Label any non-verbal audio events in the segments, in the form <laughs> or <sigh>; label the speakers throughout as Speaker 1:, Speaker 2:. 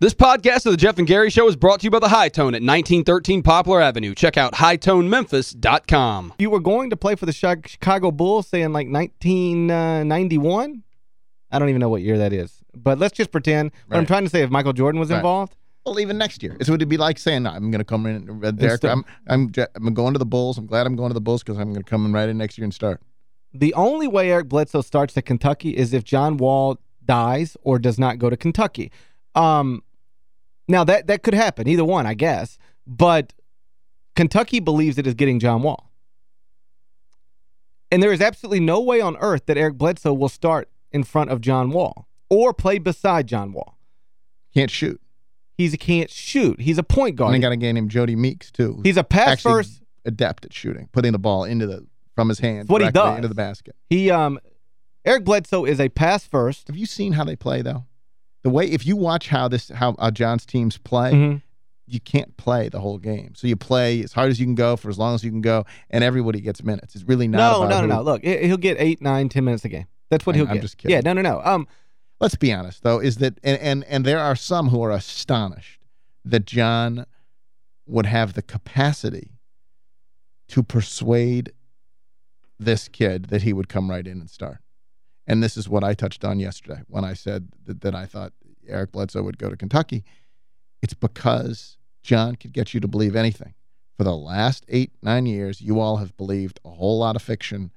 Speaker 1: This podcast of the Geoff and Gary Show is brought to you by the High Tone at 1913 Poplar Avenue. Check out hightonememphis.com.
Speaker 2: You were going to play for the Chicago Bulls, say in like 1991? Uh, I don't even know what year that is. But let's just pretend. Right. What I'm trying to say, if Michael Jordan was right. involved.
Speaker 3: Well, even next year. It would be like saying, I'm going to come in, uh, Derek, I'm, I'm, I'm going to the Bulls. I'm glad I'm going to the Bulls because I'm going to come in right in next year and start.
Speaker 2: The only way Eric Bledsoe starts at Kentucky is if John Wall dies or does not go to Kentucky. Um, now, that, that could happen, either one, I guess. But Kentucky believes it is getting John Wall. And there is absolutely no way on earth that Eric Bledsoe will start in front of John Wall or play beside John Wall.
Speaker 3: Can't shoot.
Speaker 2: He can't shoot. He's a point guard.
Speaker 3: And they got a guy named Jodie Meeks, too.
Speaker 2: He's a pass first.
Speaker 3: adept at shooting, putting the ball into the from his hands
Speaker 2: what he does.
Speaker 3: into the basket.
Speaker 2: He um Eric Bledsoe is a pass first.
Speaker 3: Have you seen how they play, though? The way if you watch how this how uh, John's teams play,
Speaker 2: mm -hmm.
Speaker 3: you can't play the whole game. So you play as hard as you can go for as long as you can go, and everybody gets minutes. It's really not
Speaker 2: No, no, no, no. Look, he'll get eight, nine, ten minutes a game. That's what I, he'll
Speaker 3: I'm
Speaker 2: get.
Speaker 3: just kidding.
Speaker 2: Yeah, no, no, no. Um,
Speaker 3: Let's be honest, though, is that, and, and, and there are some who are astonished that John would have the capacity to persuade this kid that he would come right in and start. And this is what I touched on yesterday when I said that, that I thought Eric Bledsoe would go to Kentucky. It's because John could get you to believe anything. For the last eight, nine years, you all have believed a whole lot of fiction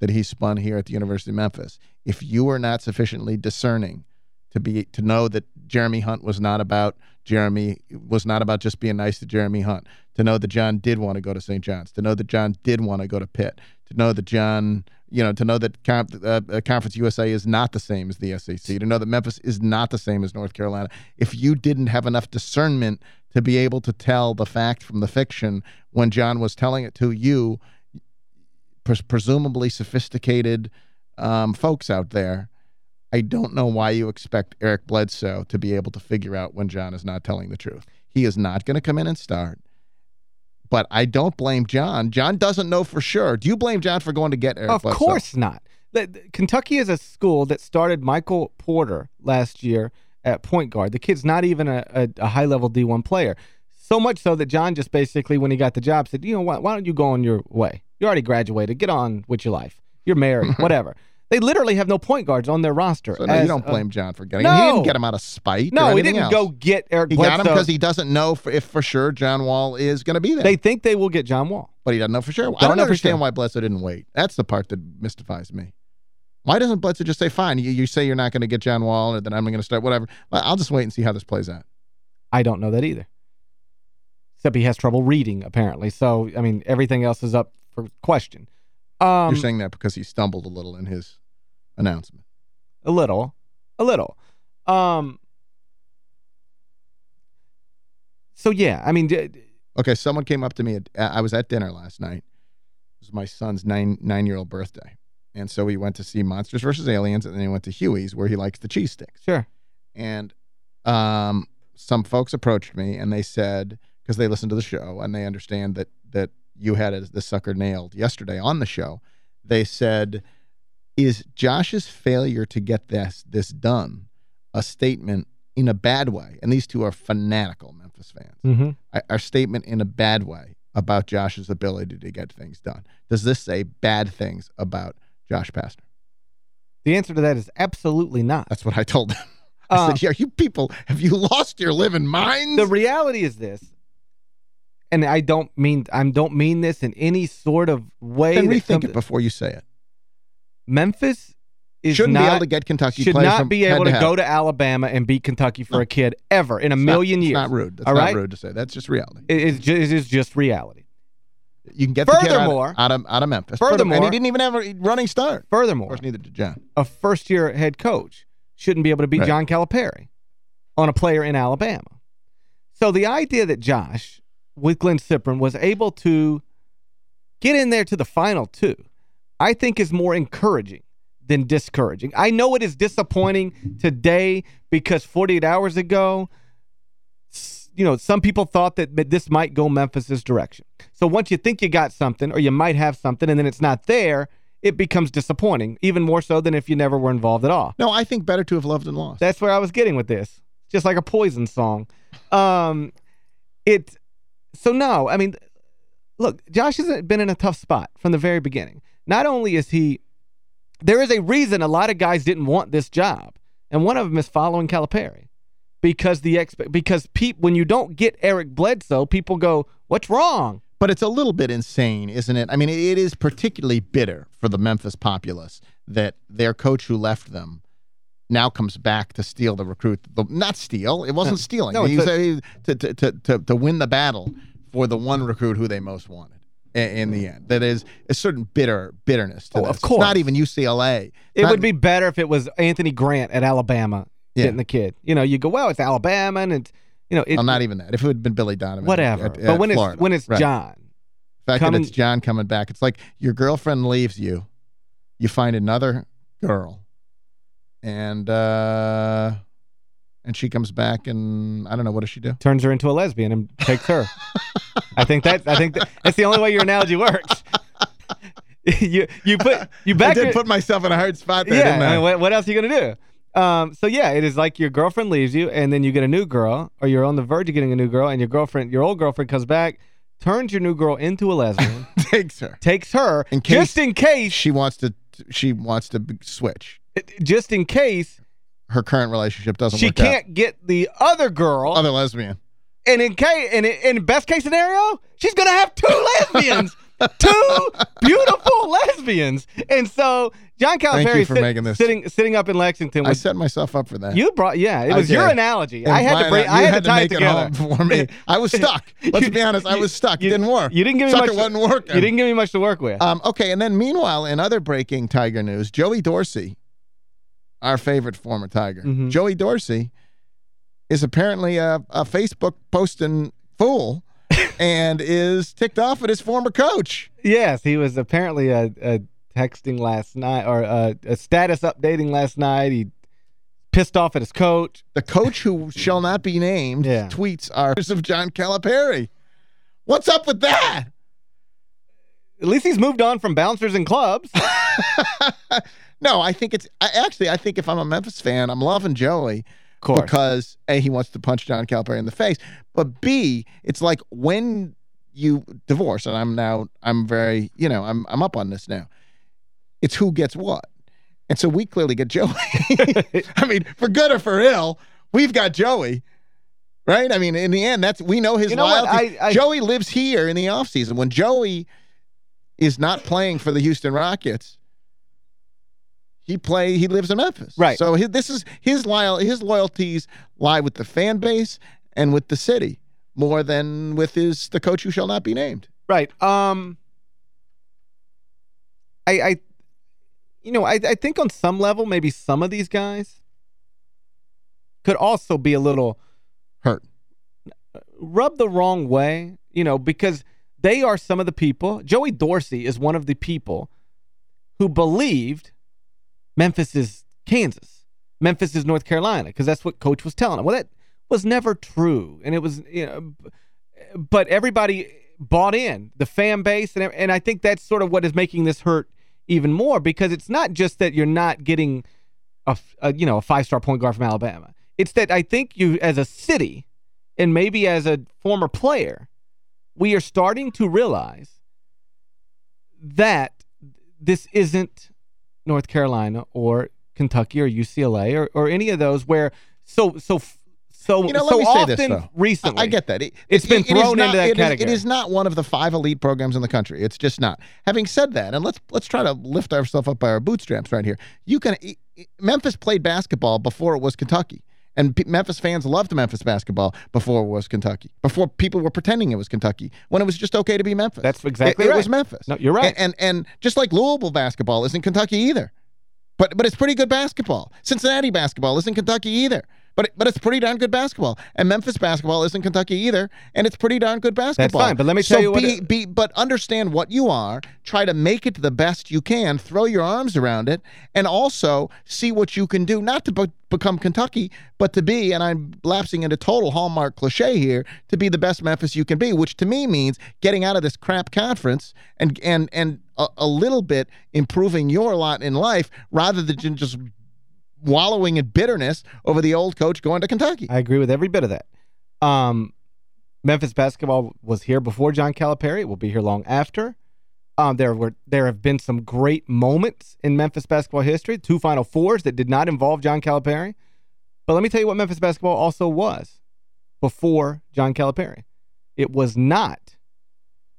Speaker 3: that he spun here at the University of Memphis. If you were not sufficiently discerning to be to know that Jeremy Hunt was not about Jeremy was not about just being nice to Jeremy Hunt, to know that John did want to go to St. John's, to know that John did want to go to Pitt, to know that John, you know, to know that uh, uh, Conference USA is not the same as the SEC, to know that Memphis is not the same as North Carolina. If you didn't have enough discernment to be able to tell the fact from the fiction when John was telling it to you, pres presumably sophisticated um, folks out there, I don't know why you expect Eric Bledsoe to be able to figure out when John is not telling the truth. He is not going to come in and start. But I don't blame John. John doesn't know for sure. Do you blame John for going to get Eric
Speaker 2: Of
Speaker 3: Bledsoe?
Speaker 2: course not. The, the, Kentucky is a school that started Michael Porter last year at point guard. The kid's not even a, a, a high-level D1 player. So much so that John just basically, when he got the job, said, you know what, why don't you go on your way? You already graduated. Get on with your life. You're married, <laughs> whatever. They literally have no point guards on their roster.
Speaker 3: So no,
Speaker 2: as,
Speaker 3: you don't blame John for getting no. him. He didn't get him out of spite
Speaker 2: No,
Speaker 3: he
Speaker 2: didn't
Speaker 3: else.
Speaker 2: go get Eric
Speaker 3: He
Speaker 2: Bledsoe.
Speaker 3: got him because he doesn't know if for sure John Wall is going to be there.
Speaker 2: They think they will get John Wall.
Speaker 3: But he doesn't know for sure.
Speaker 2: Don't
Speaker 3: I don't understand
Speaker 2: sure.
Speaker 3: why Bledsoe didn't wait. That's the part that mystifies me. Why doesn't Bledsoe just say, fine, you, you say you're not going to get John Wall or then I'm going to start, whatever. I'll just wait and see how this plays out.
Speaker 2: I don't know that either. Except he has trouble reading, apparently. So, I mean, everything else is up for question. Um,
Speaker 3: You're saying that because he stumbled a little in his announcement.
Speaker 2: A little. A little. Um, so, yeah, I mean...
Speaker 3: Okay, someone came up to me. At, I was at dinner last night. It was my son's nine nine-year-old birthday. And so we went to see Monsters versus Aliens, and then he went to Huey's, where he likes the cheese sticks.
Speaker 2: Sure.
Speaker 3: And um, some folks approached me, and they said, because they listened to the show, and they understand that that you had a, the sucker nailed yesterday on the show, they said is Josh's failure to get this this done a statement in a bad way? And these two are fanatical Memphis fans.
Speaker 2: Mm -hmm.
Speaker 3: Our statement in a bad way about Josh's ability to get things done. Does this say bad things about Josh Pastner?
Speaker 2: The answer to that is absolutely not.
Speaker 3: That's what I told them. <laughs> I uh, said, yeah, you people, have you lost your living minds?
Speaker 2: The reality is this, and I don't mean I don't mean this in any sort of way.
Speaker 3: Then rethink it before you say it.
Speaker 2: Memphis is
Speaker 3: Shouldn't
Speaker 2: not,
Speaker 3: be able to get Kentucky
Speaker 2: should not be able to,
Speaker 3: to
Speaker 2: go to Alabama and beat Kentucky for no. a kid ever in a it's million
Speaker 3: not,
Speaker 2: years.
Speaker 3: It's not rude. That's
Speaker 2: all
Speaker 3: not
Speaker 2: right?
Speaker 3: rude to say. That's just reality.
Speaker 2: It is, just, it is just reality.
Speaker 3: You can get
Speaker 2: furthermore,
Speaker 3: the kid out, out, of, out of Memphis.
Speaker 2: Furthermore,
Speaker 3: and he didn't even have a running start.
Speaker 2: Furthermore,
Speaker 3: of course, neither did John.
Speaker 2: A first-year head coach shouldn't be able to beat right. John Calipari on a player in Alabama. So the idea that Josh, with Glynn Cyprien, was able to get in there to the final two, I think is more encouraging than discouraging. I know it is disappointing today because 48 hours ago, you know, some people thought that this might go Memphis's direction. So once you think you got something or you might have something and then it's not there, it becomes disappointing, even more so than if you never were involved at all.
Speaker 3: No, I think better to have loved and lost.
Speaker 2: That's where I was getting with this. just like a Poison song. Um, it, so no, I mean, look, Josh has been in a tough spot from the very beginning. Not only is he, there is a reason a lot of guys didn't want this job, and one of them is following Calipari. Because the expe because pe when you don't get Eric Bledsoe, people go, what's wrong?
Speaker 3: But it's a little bit insane, isn't it? I mean, it is particularly bitter for the Memphis populace that their coach who left them now comes back to steal the recruit. Not steal. It wasn't stealing. No, to, to, to, to, to win the battle for the one recruit who they most wanted in the end. That is a certain bitter bitterness to
Speaker 2: oh,
Speaker 3: this.
Speaker 2: Of course.
Speaker 3: It's not even UCLA.
Speaker 2: It not, would be better if it was Anthony Grant at Alabama yeah. getting the kid. You know, you go, well, it's Alabama and it's, you know. It,
Speaker 3: well, not even that. If it had been Billy Donovan.
Speaker 2: Whatever.
Speaker 3: At, at
Speaker 2: but when
Speaker 3: Florida.
Speaker 2: it's when it's
Speaker 3: right.
Speaker 2: John.
Speaker 3: The fact coming, that it's John coming back. It's like your girlfriend leaves you. You find another girl. And uh and she comes back and I don't know what does she do?
Speaker 2: Turns her into a lesbian and takes her. I think that I think that, that's the only way your analogy works. <laughs> you you put you back
Speaker 3: I did put myself in a hard spot there,
Speaker 2: yeah,
Speaker 3: didn't I?
Speaker 2: I mean, what, what else are you going to do? Um, so yeah, it is like your girlfriend leaves you and then you get a new girl or you're on the verge of getting a new girl and your girlfriend, your old girlfriend comes back, turns your new girl into a lesbian. <laughs>
Speaker 3: takes her.
Speaker 2: Takes her
Speaker 3: in case
Speaker 2: just in case
Speaker 3: she wants to she wants to switch.
Speaker 2: Just in case
Speaker 3: her current relationship doesn't work.
Speaker 2: she can't
Speaker 3: out.
Speaker 2: get the other girl.
Speaker 3: Other lesbian.
Speaker 2: And in case in in best case scenario, she's going to have two <laughs> lesbians. two beautiful lesbians. And so John Calipari sit, sitting sitting up in Lexington.
Speaker 3: I set myself up for that.
Speaker 2: You brought yeah, it was your analogy. I had to bring I had, to tie
Speaker 3: make
Speaker 2: it together.
Speaker 3: It <laughs> for me. I was stuck. <laughs> Let's
Speaker 2: you,
Speaker 3: be honest, I was stuck.
Speaker 2: You,
Speaker 3: it didn't work.
Speaker 2: You didn't give me
Speaker 3: Sucker
Speaker 2: much
Speaker 3: wasn't working.
Speaker 2: You didn't give me much to work with.
Speaker 3: Um, okay, and then meanwhile, in other breaking Tiger news, Joey Dorsey, our favorite former Tiger,
Speaker 2: mm -hmm.
Speaker 3: Joey Dorsey is apparently a, a Facebook posting fool <laughs> and is ticked off at his former coach.
Speaker 2: Yes, he was apparently a, a texting last night or a, a, status updating last night. He pissed off at his coach.
Speaker 3: The coach who shall not be named
Speaker 2: yeah.
Speaker 3: tweets are <laughs> of John Calipari. What's up with that?
Speaker 2: At least he's moved on from bouncers and clubs. <laughs> <laughs>
Speaker 3: no, I think it's I, actually I think if I'm a Memphis fan, I'm loving Joey because A, he wants to punch John Calipari in the face. But B, it's like when you divorce, and I'm now, I'm very, you know, I'm, I'm up on this now. It's who gets what. And so we clearly get Joey. <laughs> I mean, for good or for ill, we've got Joey. Right? I mean, in the end, that's we know his
Speaker 2: you know
Speaker 3: loyalty.
Speaker 2: I, I,
Speaker 3: Joey lives here in the offseason. When Joey is not playing for the Houston Rockets, he play he lives in Memphis.
Speaker 2: Right.
Speaker 3: So his, this is his loyal his loyalties lie with the fan base and with the city more than with his the coach who shall not be named.
Speaker 2: Right. Um I I you know, I I think on some level maybe some of these guys could also be a little
Speaker 3: hurt.
Speaker 2: Rub the wrong way, you know, because they are some of the people. Joey Dorsey is one of the people who believed Memphis is Kansas. Memphis is North Carolina because that's what coach was telling him. Well, that was never true. And it was, you know, but everybody bought in, the fan base. And, and I think that's sort of what is making this hurt even more because it's not just that you're not getting a, a you know, a five-star point guard from Alabama. It's that I think you, as a city, and maybe as a former player, we are starting to realize that this isn't North Carolina or Kentucky or UCLA or, or any of those where so so so
Speaker 3: you know,
Speaker 2: so
Speaker 3: often
Speaker 2: this, recently.
Speaker 3: I, I, get that. It,
Speaker 2: has been
Speaker 3: it,
Speaker 2: thrown
Speaker 3: not,
Speaker 2: into that
Speaker 3: it
Speaker 2: category.
Speaker 3: Is, it is not one of the five elite programs in the country. It's just not. Having said that, and let's let's try to lift ourselves up by our bootstraps right here. You can Memphis played basketball before it was Kentucky. And P Memphis fans loved Memphis basketball before it was Kentucky. Before people were pretending it was Kentucky. When it was just okay to be Memphis.
Speaker 2: That's exactly
Speaker 3: it,
Speaker 2: right.
Speaker 3: It was Memphis.
Speaker 2: No, you're right.
Speaker 3: And, and, and just like Louisville basketball isn't Kentucky either. But but it's pretty good basketball. Cincinnati basketball isn't Kentucky either. But but it's pretty darn good basketball. And Memphis basketball isn't Kentucky either, and it's pretty darn good basketball.
Speaker 2: That's fine, but let me tell
Speaker 3: so
Speaker 2: you what
Speaker 3: be, be, but understand what you are, try to make it the best you can, throw your arms around it, and also see what you can do, not to be become Kentucky, but to be, and I'm lapsing into total hallmark cliche here, to be the best Memphis you can be, which to me means getting out of this crap conference and and and a, a little bit improving your lot in life rather than just wallowing in bitterness over the old coach going to Kentucky.
Speaker 2: I agree with every bit of that. Um, Memphis basketball was here before John Calipari. It will be here long after. Um, there were there have been some great moments in Memphis basketball history. Two Final Fours that did not involve John Calipari. But let me tell you what Memphis basketball also was before John Calipari. It was not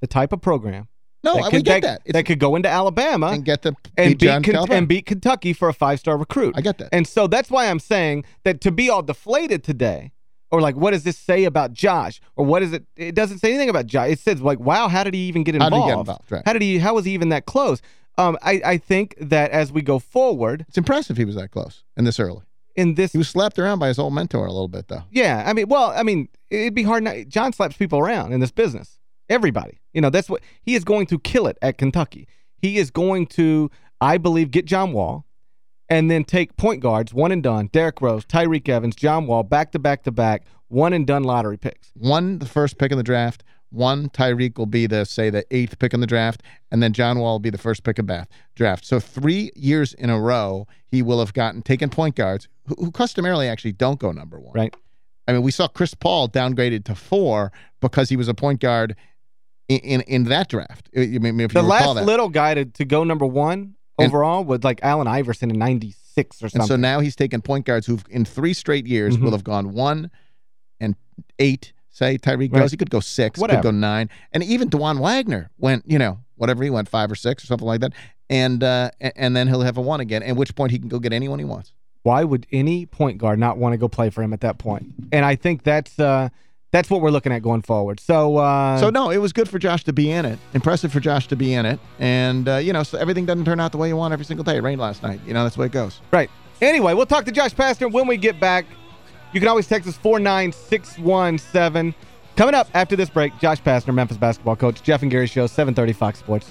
Speaker 2: the type of program
Speaker 3: no,
Speaker 2: that
Speaker 3: we
Speaker 2: could,
Speaker 3: get
Speaker 2: that,
Speaker 3: that.
Speaker 2: that could go into Alabama
Speaker 3: and get the
Speaker 2: and beat, Ken- and beat Kentucky for a five-star recruit.
Speaker 3: I get that.
Speaker 2: And so that's why I'm saying that to be all deflated today, or like, what does this say about Josh? Or what is it? It doesn't say anything about Josh. It says, like, wow, how did he even get
Speaker 3: How
Speaker 2: involved?
Speaker 3: did he get involved, right.
Speaker 2: How did he, how was he even that close? Um, I, I think that as we go forward
Speaker 3: It's impressive he was that close and this early.
Speaker 2: in this
Speaker 3: He was slapped around by his old mentor a little bit, though.
Speaker 2: Yeah, I mean, well, I mean, it'd be hard not John slaps people around in this business. Everybody. You know, that's what he is going to kill it at Kentucky. He is going to, I believe, get John Wall and then take point guards, one and done, Derrick Rose, Tyreke Evans, John Wall, back to back to back, one and done lottery picks.
Speaker 3: One, the first pick in the draft. One, Tyreke will be the, say, the eighth pick in the draft. And then John Wall will be the first pick of bath draft. So three years in a row, he will have gotten taken point guards who, who customarily actually don't go number one.
Speaker 2: Right.
Speaker 3: I mean, we saw Chris Paul downgraded to four because he was a point guard in in, that draft. I mean, if
Speaker 2: The
Speaker 3: you
Speaker 2: last little guy to, to go number one
Speaker 3: And-
Speaker 2: overall was like Allen Iverson in 96 or something.
Speaker 3: And so now he's taken point guards who've in three straight years
Speaker 2: Mhm.
Speaker 3: will have gone one and eight. Say Tyreke
Speaker 2: Right.
Speaker 3: goes, he could go six,
Speaker 2: Whatever.
Speaker 3: could go nine, and even Dajuan Wagner went, you know, whatever he went five or six or something like that, and uh, and then he'll have a one again. At which point he can go get anyone he wants.
Speaker 2: Why would any point guard not want to go play for him at that point? And I think that's uh, that's what we're looking at going forward. So uh,
Speaker 3: So no, it was good for Josh to be in it. Impressive for Josh to be in it, and uh, you know, so everything doesn't turn out the way you want every single day. It rained last night, you know, that's the way it goes.
Speaker 2: Right. Anyway, we'll talk to Josh Pastner when we get back. You can always text us 49617. Coming up after this break, Josh Pastner, Memphis basketball coach, Geoff and Gary Show, 730 Fox Sports.